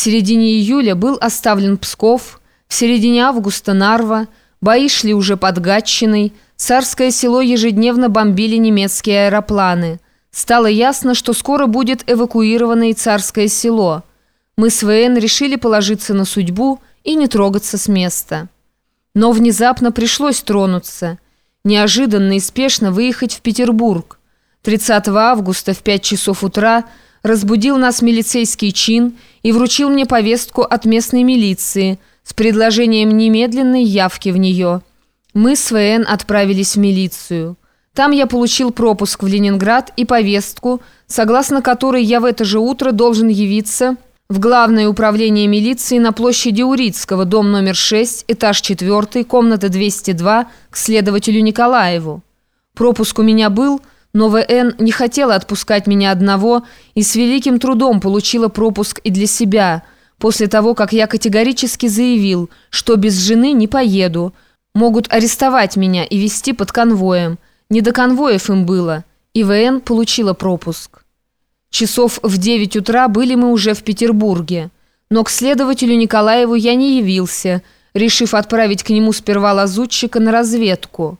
середине июля был оставлен Псков, в середине августа Нарва, бои шли уже под Гатчиной, царское село ежедневно бомбили немецкие аэропланы. Стало ясно, что скоро будет эвакуировано и царское село. Мы с ВН решили положиться на судьбу и не трогаться с места. Но внезапно пришлось тронуться. Неожиданно и спешно выехать в Петербург. 30 августа в 5 часов утра разбудил нас милицейский чин и вручил мне повестку от местной милиции с предложением немедленной явки в нее. Мы с ВН отправились в милицию. Там я получил пропуск в Ленинград и повестку, согласно которой я в это же утро должен явиться в Главное управление милиции на площади Урицкого, дом номер 6, этаж 4, комната 202, к следователю Николаеву. Пропуск у меня был, но ВН не хотела отпускать меня одного и с великим трудом получила пропуск и для себя, после того, как я категорически заявил, что без жены не поеду. Могут арестовать меня и вести под конвоем. Не до конвоев им было. И ВН получила пропуск. Часов в 9 утра были мы уже в Петербурге. Но к следователю Николаеву я не явился, решив отправить к нему сперва лазутчика на разведку.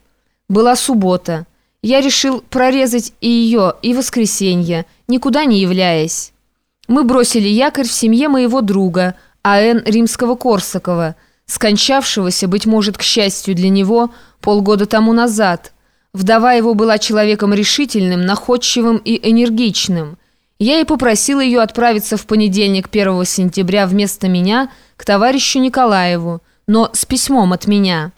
Была суббота. Я решил прорезать и ее, и воскресенье, никуда не являясь. Мы бросили якорь в семье моего друга, А.Н. Римского-Корсакова, скончавшегося, быть может, к счастью для него, полгода тому назад. Вдова его была человеком решительным, находчивым и энергичным. Я и попросил ее отправиться в понедельник 1 сентября вместо меня к товарищу Николаеву, но с письмом от меня.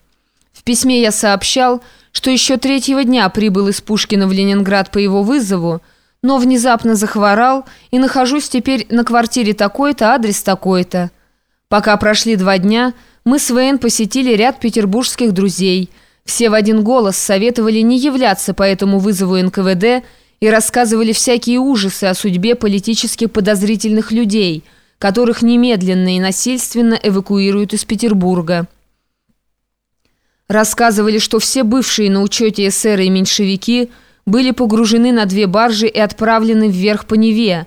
В письме я сообщал, что еще третьего дня прибыл из Пушкина в Ленинград по его вызову, но внезапно захворал и нахожусь теперь на квартире такой-то, адрес такой-то. Пока прошли два дня, мы с ВН посетили ряд петербургских друзей. Все в один голос советовали не являться по этому вызову НКВД и рассказывали всякие ужасы о судьбе политически подозрительных людей, которых немедленно и насильственно эвакуируют из Петербурга. Рассказывали, что все бывшие на учете эсеры и меньшевики были погружены на две баржи и отправлены вверх по Неве.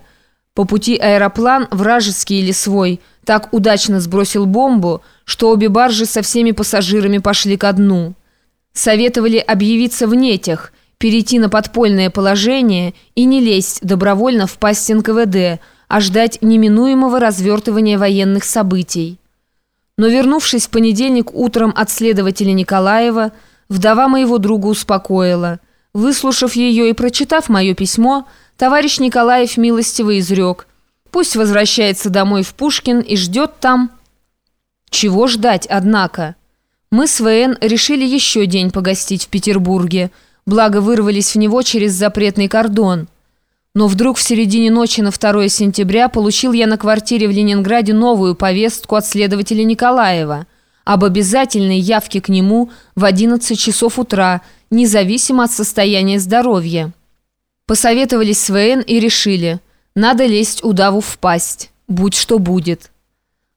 По пути аэроплан, вражеский или свой, так удачно сбросил бомбу, что обе баржи со всеми пассажирами пошли ко дну. Советовали объявиться в нетях, перейти на подпольное положение и не лезть добровольно в пасть НКВД, а ждать неминуемого развертывания военных событий. Но вернувшись в понедельник утром от следователя Николаева, вдова моего друга успокоила. Выслушав ее и прочитав мое письмо, товарищ Николаев милостиво изрек. Пусть возвращается домой в Пушкин и ждет там. Чего ждать, однако? Мы с ВН решили еще день погостить в Петербурге, благо вырвались в него через запретный кордон. Но вдруг в середине ночи на 2 сентября получил я на квартире в Ленинграде новую повестку от следователя Николаева об обязательной явке к нему в 11 часов утра, независимо от состояния здоровья. Посоветовались с ВН и решили, надо лезть удаву в пасть, будь что будет.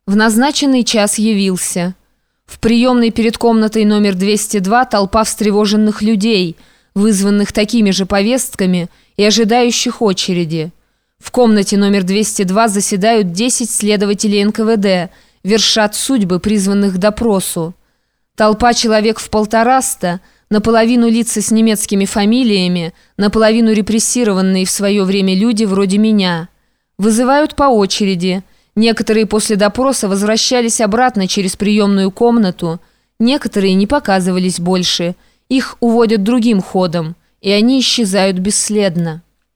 В назначенный час явился. В приемной перед комнатой номер 202 толпа встревоженных людей, вызванных такими же повестками – и ожидающих очереди. В комнате номер 202 заседают 10 следователей НКВД, вершат судьбы, призванных к допросу. Толпа человек в полтораста, наполовину лица с немецкими фамилиями, наполовину репрессированные в свое время люди вроде меня. Вызывают по очереди. Некоторые после допроса возвращались обратно через приемную комнату, некоторые не показывались больше. Их уводят другим ходом и они исчезают бесследно.